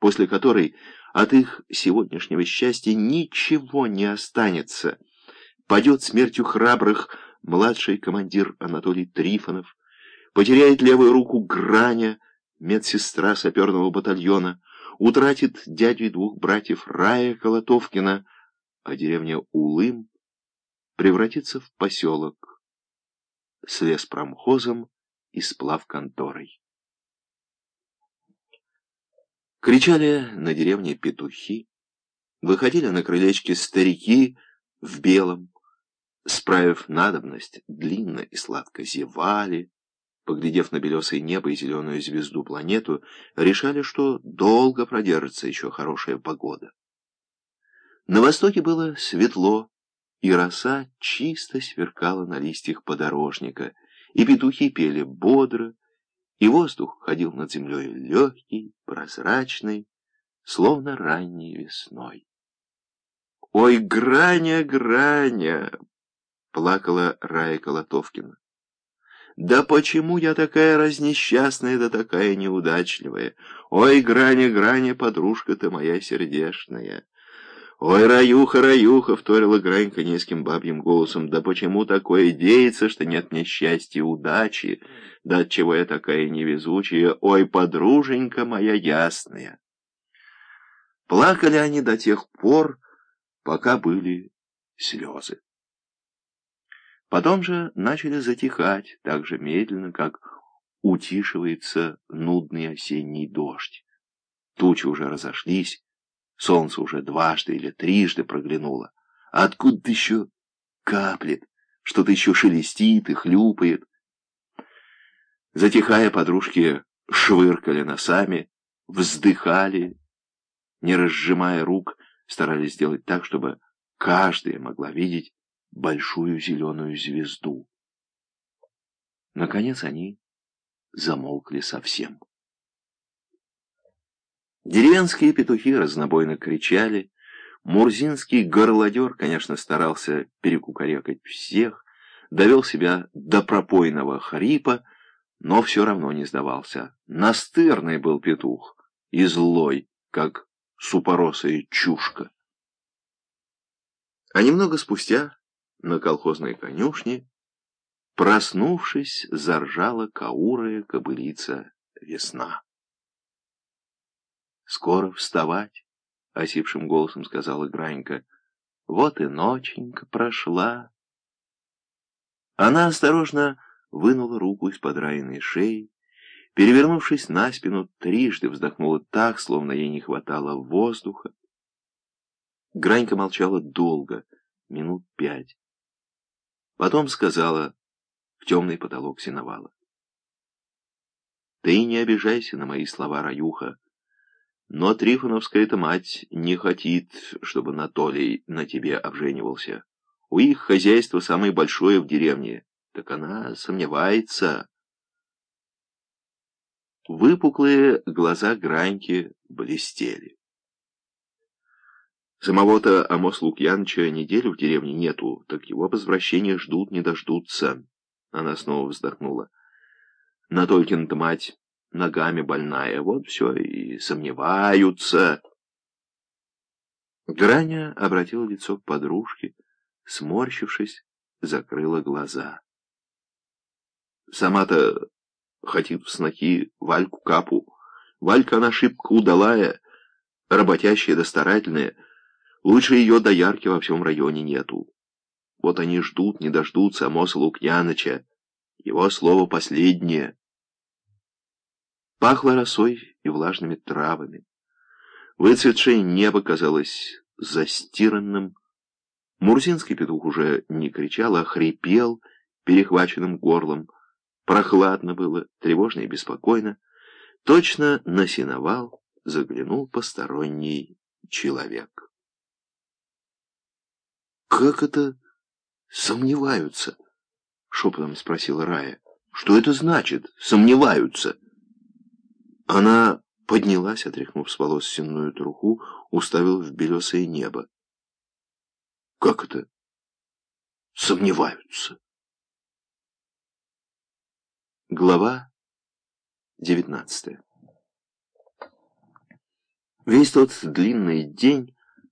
после которой от их сегодняшнего счастья ничего не останется. Падет смертью храбрых младший командир Анатолий Трифонов, потеряет левую руку Граня, медсестра саперного батальона, утратит дядю и двух братьев Рая Колотовкина, а деревня Улым превратится в поселок с леспромхозом и сплавконторой. Кричали на деревне петухи, выходили на крылечки старики в белом, справив надобность, длинно и сладко зевали, поглядев на белесое небо и зеленую звезду планету, решали, что долго продержится еще хорошая погода. На востоке было светло, и роса чисто сверкала на листьях подорожника, и петухи пели бодро, и воздух ходил над землей легкий, прозрачный, словно ранней весной. «Ой, Граня, Граня!» — плакала Рая Колотовкина. «Да почему я такая разнесчастная да такая неудачливая? Ой, Граня, Граня, подружка ты моя сердешная!» «Ой, Раюха, Раюха!» — вторила Гранька низким бабьим голосом. «Да почему такое деется, что нет мне счастья и удачи? Да отчего я такая невезучая? Ой, подруженька моя ясная!» Плакали они до тех пор, пока были слезы. Потом же начали затихать так же медленно, как утишивается нудный осенний дождь. Тучи уже разошлись, Солнце уже дважды или трижды проглянуло. А откуда-то еще каплет, что-то еще шелестит и хлюпает. Затихая, подружки швыркали носами, вздыхали, не разжимая рук, старались сделать так, чтобы каждая могла видеть большую зеленую звезду. Наконец они замолкли совсем. Деревенские петухи разнобойно кричали. Мурзинский горлодер, конечно, старался перекукарекать всех, довел себя до пропойного хрипа, но все равно не сдавался. Настырный был петух и злой, как супоросая чушка. А немного спустя на колхозной конюшне, проснувшись, заржала каурая кобылица весна. «Скоро вставать», — осипшим голосом сказала Гранька. «Вот и ноченька прошла». Она осторожно вынула руку из-под райной шеи, перевернувшись на спину, трижды вздохнула так, словно ей не хватало воздуха. Гранька молчала долго, минут пять. Потом сказала в темный потолок сеновала. «Ты не обижайся на мои слова, Раюха. Но Трифоновская-то мать не хотит, чтобы Анатолий на тебе обженивался. У их хозяйство самое большое в деревне, так она сомневается. Выпуклые глаза Граньки блестели. Самого-то Амос Лукьяновича неделю в деревне нету, так его возвращения ждут, не дождутся. Она снова вздохнула. Натолькин-то мать ногами больная, вот все и сомневаются. Граня обратила лицо к подружке, сморщившись, закрыла глаза. Сама-то хотит в сноки Вальку Капу. Валька она шибко удалая, работящая да старательная. Лучше ее доярки во всем районе нету. Вот они ждут, не дождутся Амоса Лукьяныча. Его слово последнее. Пахло росой и влажными травами. Выцветшее небо казалось застиранным. Мурзинский петух уже не кричал, а хрипел перехваченным горлом. Прохладно было, тревожно и беспокойно. Точно на сеновал заглянул посторонний человек. «Как это сомневаются?» — шепотом спросила Рая. «Что это значит, сомневаются?» Она поднялась, отряхнув с волос сенную труху, уставила в белесое небо. «Как это? Сомневаются?» Глава девятнадцатая Весь тот длинный день